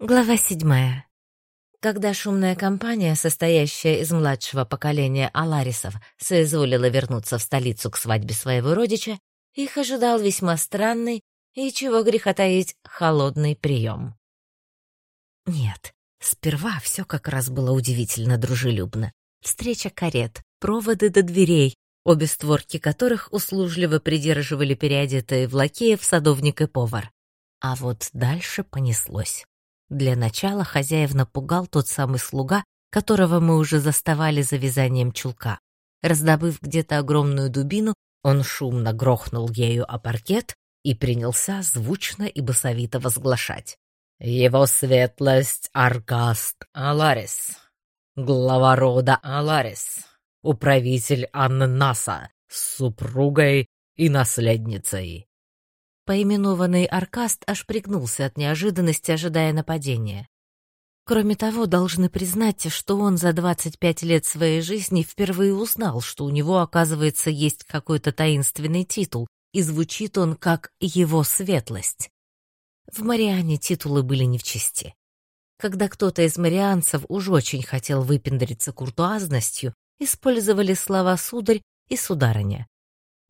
Глава седьмая. Когда шумная компания, состоящая из младшего поколения Аларисов, соизволила вернуться в столицу к свадьбе своего родича, их ожидал весьма странный и, чего греха таить, холодный прием. Нет, сперва все как раз было удивительно дружелюбно. Встреча карет, проводы до дверей, обе створки которых услужливо придерживали переодетые в лакеев садовник и повар. А вот дальше понеслось. Для начала хозяев напугал тот самый слуга, которого мы уже заставали за вязанием чулка. Раздобыв где-то огромную дубину, он шумно грохнул ею о паркет и принялся звучно и басовито возглашать. «Его светлость Аргаст Аларис, глава рода Аларис, управитель Аннаса с супругой и наследницей. Поименованный Аркаст аж пригнулся от неожиданности, ожидая нападения. Кроме того, должны признать, что он за 25 лет своей жизни впервые узнал, что у него, оказывается, есть какой-то таинственный титул, и звучит он как «его светлость». В Мариане титулы были не в чести. Когда кто-то из марианцев уж очень хотел выпендриться куртуазностью, использовали слова «сударь» и «сударыня».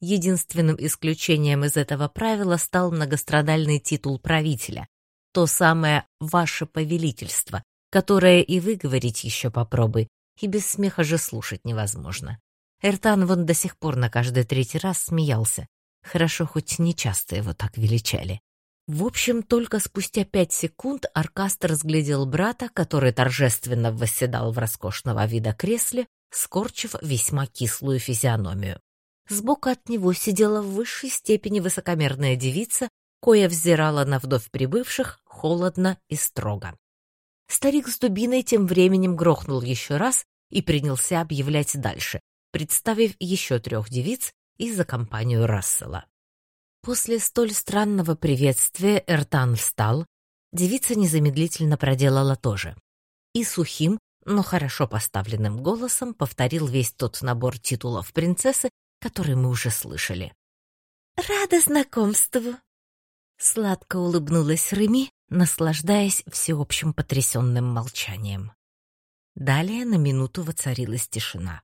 Единственным исключением из этого правила стал многострадальный титул правителя, то самое «ваше повелительство», которое и выговорить еще попробуй, и без смеха же слушать невозможно. Эртан вон до сих пор на каждый третий раз смеялся. Хорошо, хоть не часто его так величали. В общем, только спустя пять секунд Аркаст разглядел брата, который торжественно восседал в роскошного вида кресле, скорчив весьма кислую физиономию. Сбоку от него сидела в высшей степени высокомерная девица, коя взирала на вдовь прибывших холодно и строго. Старик с дубиной тем временем грохнул еще раз и принялся объявлять дальше, представив еще трех девиц и за компанию Рассела. После столь странного приветствия Эртан встал, девица незамедлительно проделала то же. И сухим, но хорошо поставленным голосом повторил весь тот набор титулов принцессы, который мы уже слышали. «Рада знакомству!» Сладко улыбнулась Реми, наслаждаясь всеобщим потрясенным молчанием. Далее на минуту воцарилась тишина.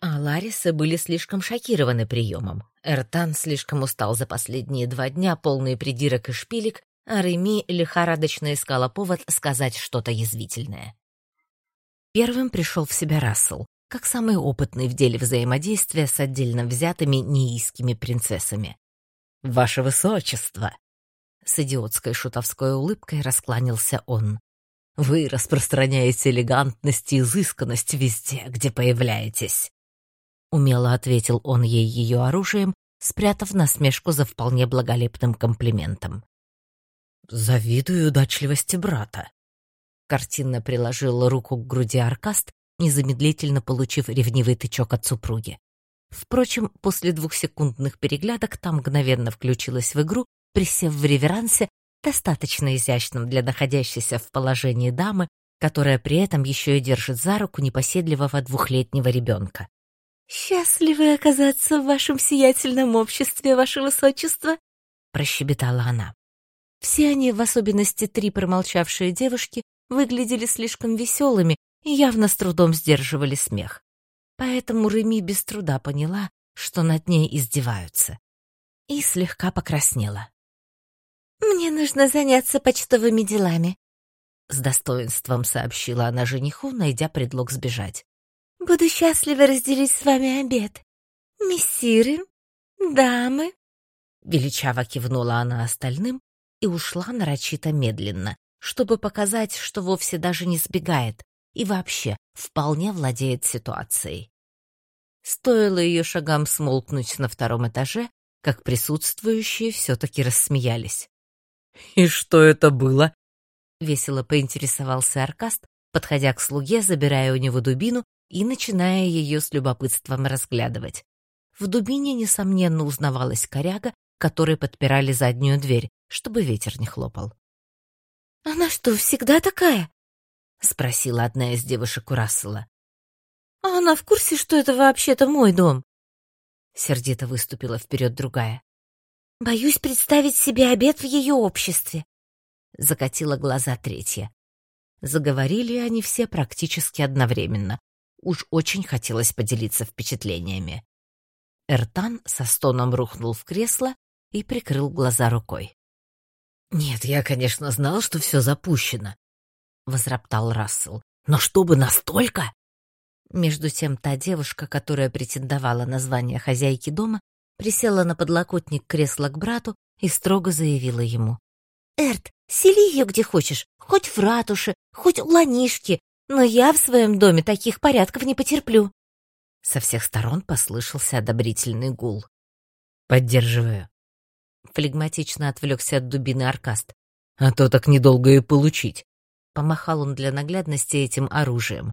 А Ларисы были слишком шокированы приемом. Эртан слишком устал за последние два дня, полные придирок и шпилек, а Реми лихорадочно искала повод сказать что-то язвительное. Первым пришел в себя Рассел, как самый опытный в деле взаимодействия с отдельно взятыми неийскими принцессами. «Ваше Высочество!» С идиотской шутовской улыбкой раскланялся он. «Вы распространяете элегантность и изысканность везде, где появляетесь!» Умело ответил он ей ее оружием, спрятав насмешку за вполне благолепным комплиментом. «Завидую удачливости брата», картинно приложил руку к груди Аркаст незамедлительно получив ревнивый тычок от супруги. Впрочем, после двухсекундных переглядок там мгновенно включилась в игру, присев в реверансе, достаточно изящном для находящейся в положении дамы, которая при этом еще и держит за руку непоседливого двухлетнего ребенка. «Счастливы оказаться в вашем сиятельном обществе, ваше высочество!» — прощебетала она. Все они, в особенности три промолчавшие девушки, выглядели слишком веселыми и явно с трудом сдерживали смех. Поэтому Реми без труда поняла, что над ней издеваются. И слегка покраснела. «Мне нужно заняться почтовыми делами», — с достоинством сообщила она жениху, найдя предлог сбежать. «Буду счастлива разделить с вами обед. Мессиры, дамы». Величаво кивнула она остальным и ушла нарочито медленно, чтобы показать, что вовсе даже не сбегает, и вообще вполне владеет ситуацией. Стоило ее шагам смолкнуть на втором этаже, как присутствующие все-таки рассмеялись. «И что это было?» — весело поинтересовался Аркаст, подходя к слуге, забирая у него дубину и начиная ее с любопытством разглядывать. В дубине, несомненно, узнавалась коряга, которой подпирали заднюю дверь, чтобы ветер не хлопал. «Она что, всегда такая?» — спросила одна из девушек у Рассела. «А она в курсе, что это вообще-то мой дом?» Сердито выступила вперед другая. «Боюсь представить себе обед в ее обществе. Закатила глаза третья. Заговорили они все практически одновременно. Уж очень хотелось поделиться впечатлениями. Эртан со стоном рухнул в кресло и прикрыл глаза рукой. «Нет, я, конечно, знал, что все запущено», — возроптал Рассел. «Но чтобы настолько?» Между тем та девушка, которая претендовала на звание хозяйки дома, присела на подлокотник кресла к брату и строго заявила ему. «Эрт, сели ее где хочешь, хоть в ратуше, хоть у ланишки, но я в своем доме таких порядков не потерплю». Со всех сторон послышался одобрительный гул. «Поддерживаю». Флегматично отвлекся от дубины Аркаст. «А то так недолго и получить». Помахал он для наглядности этим оружием.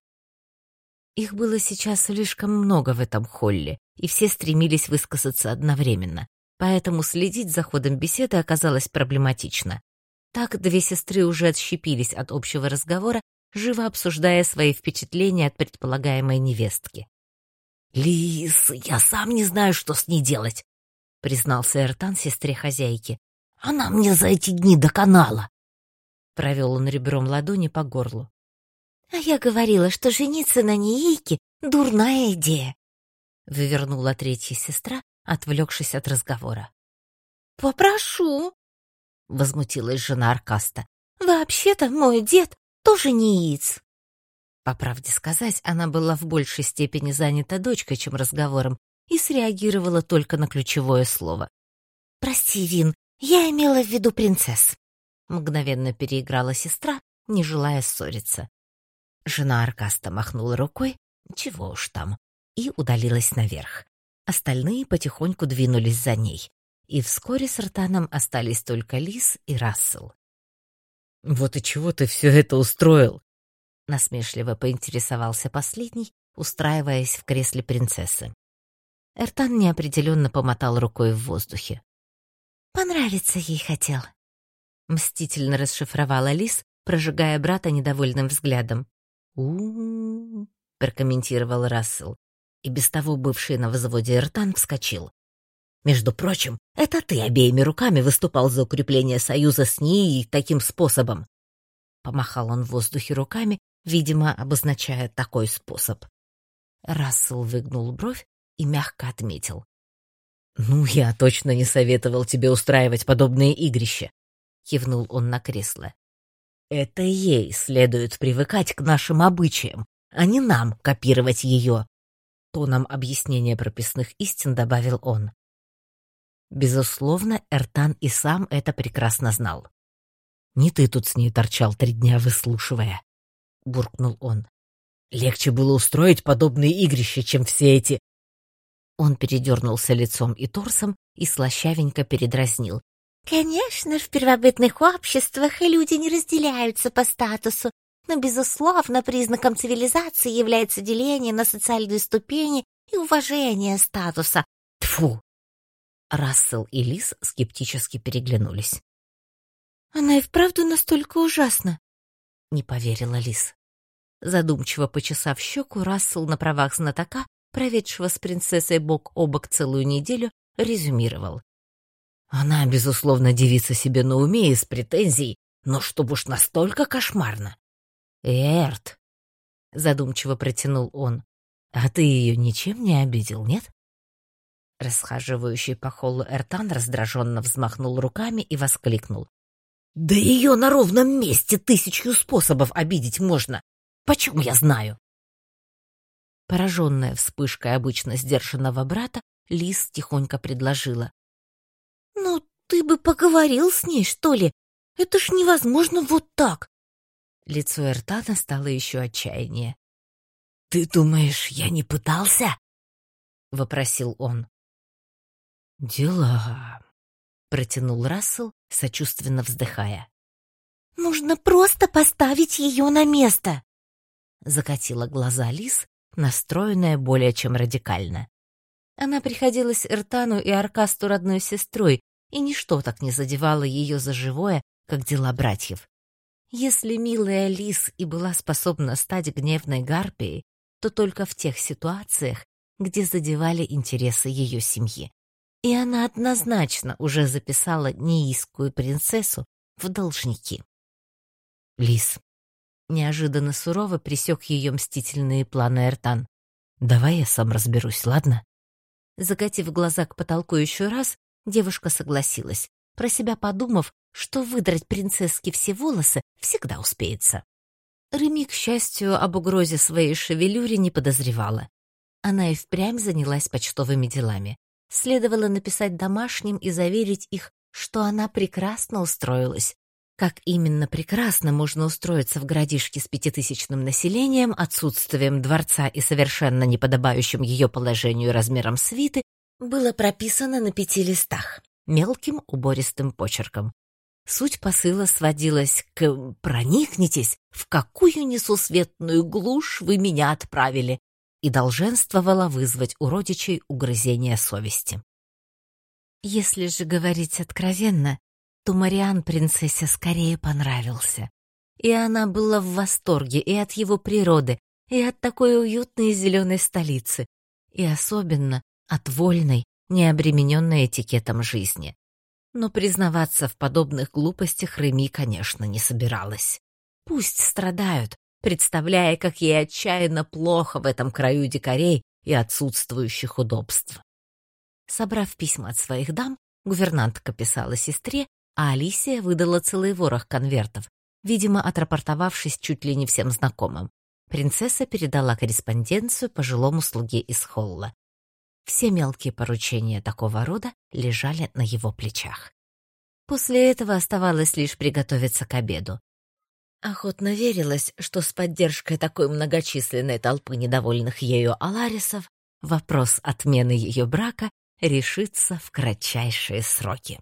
Их было сейчас слишком много в этом холле, и все стремились высказаться одновременно, поэтому следить за ходом беседы оказалось проблематично. Так две сестры уже отщепились от общего разговора, живо обсуждая свои впечатления от предполагаемой невестки. «Лис, я сам не знаю, что с ней делать», — признался Эртан сестре хозяйки. «Она мне за эти дни доконала». Провел он ребром ладони по горлу. «А я говорила, что жениться на Ниейке — дурная идея», — вывернула третья сестра, отвлекшись от разговора. «Попрошу», — возмутилась жена Аркаста. «Вообще-то мой дед тоже неиц». По правде сказать, она была в большей степени занята дочкой, чем разговором, и среагировала только на ключевое слово. «Прости, Вин, я имела в виду принцесс», — мгновенно переиграла сестра, не желая ссориться. Жена Аркаста махнула рукой, чего уж там, и удалилась наверх. Остальные потихоньку двинулись за ней, и вскоре с Ртаном остались только Лис и Рассел. «Вот и чего ты все это устроил?» Насмешливо поинтересовался последний, устраиваясь в кресле принцессы. Эртан неопределенно помотал рукой в воздухе. «Понравиться ей хотел», — мстительно расшифровала Лис, прожигая брата недовольным взглядом у, прокомментировал Рассел. И без того бывший на взводе Эртан вскочил. «Между прочим, это ты обеими руками выступал за укрепление союза с ней таким способом». Помахал он в воздухе руками, видимо, обозначая такой способ. Рассел выгнул бровь и мягко отметил. «Ну, я точно не советовал тебе устраивать подобные игрища», — кивнул он на кресло. Это ей следует привыкать к нашим обычаям, а не нам копировать ее. Тоном объяснения прописных истин добавил он. Безусловно, Эртан и сам это прекрасно знал. «Не ты тут с ней торчал три дня, выслушивая», — буркнул он. «Легче было устроить подобные игрища, чем все эти...» Он передернулся лицом и торсом и слащавенько передразнил. Конечно, в первобытных обществах люди не разделяются по статусу, но, безусловно, признаком цивилизации является деление на социальные ступени и уважение статуса. Тфу! Рассел и Лис скептически переглянулись. «Она и вправду настолько ужасна?» — не поверила Лис. Задумчиво почесав щеку, Рассел на правах знатока, проведшего с принцессой бок о бок целую неделю, резюмировал. Она, безусловно, девица себе на уме и с претензией, но чтоб уж настолько кошмарно. Эрт, задумчиво протянул он, а ты ее ничем не обидел, нет? Расхаживающий по холлу Эртан раздраженно взмахнул руками и воскликнул. «Да ее на ровном месте тысячу способов обидеть можно! Почем я знаю?» Пораженная вспышкой обычно сдержанного брата, Лис тихонько предложила. «Ну, ты бы поговорил с ней, что ли? Это ж невозможно вот так!» Лицо Эртана стало еще отчаяннее. «Ты думаешь, я не пытался?» — вопросил он. «Дела...» — протянул Рассел, сочувственно вздыхая. «Нужно просто поставить ее на место!» Закатила глаза Лис, настроенная более чем радикально. Она приходилась Эртану и Аркасту родной сестрой, и ничто так не задевало ее за живое, как дела братьев. Если милая Лис и была способна стать гневной гарпией, то только в тех ситуациях, где задевали интересы ее семьи. И она однозначно уже записала неискую принцессу в должники. Лис. Неожиданно сурово пресек ее мстительные планы Эртан. «Давай я сам разберусь, ладно?» Закатив глаза к потолку еще раз, девушка согласилась, про себя подумав, что выдрать принцесски все волосы всегда успеется. Реми, к счастью, об угрозе своей шевелюре не подозревала. Она и впрямь занялась почтовыми делами. Следовало написать домашним и заверить их, что она прекрасно устроилась. Как именно прекрасно можно устроиться в городишке с пятитысячным населением, отсутствием дворца и совершенно неподобающим ее положению размером свиты, было прописано на пяти листах, мелким убористым почерком. Суть посыла сводилась к «проникнитесь, в какую несусветную глушь вы меня отправили», и долженствовала вызвать у родичей угрызение совести. Если же говорить откровенно, то Мариан принцессе скорее понравился. И она была в восторге и от его природы, и от такой уютной зеленой столицы, и особенно от вольной, необремененной этикетом жизни. Но признаваться в подобных глупостях Реми, конечно, не собиралась. Пусть страдают, представляя, как ей отчаянно плохо в этом краю дикарей и отсутствующих удобств. Собрав письма от своих дам, гувернантка писала сестре, а Алисия выдала целый ворох конвертов, видимо, отрапортовавшись чуть ли не всем знакомым. Принцесса передала корреспонденцию пожилому слуге из холла. Все мелкие поручения такого рода лежали на его плечах. После этого оставалось лишь приготовиться к обеду. Охотно верилось, что с поддержкой такой многочисленной толпы недовольных ею аларисов вопрос отмены ее брака решится в кратчайшие сроки.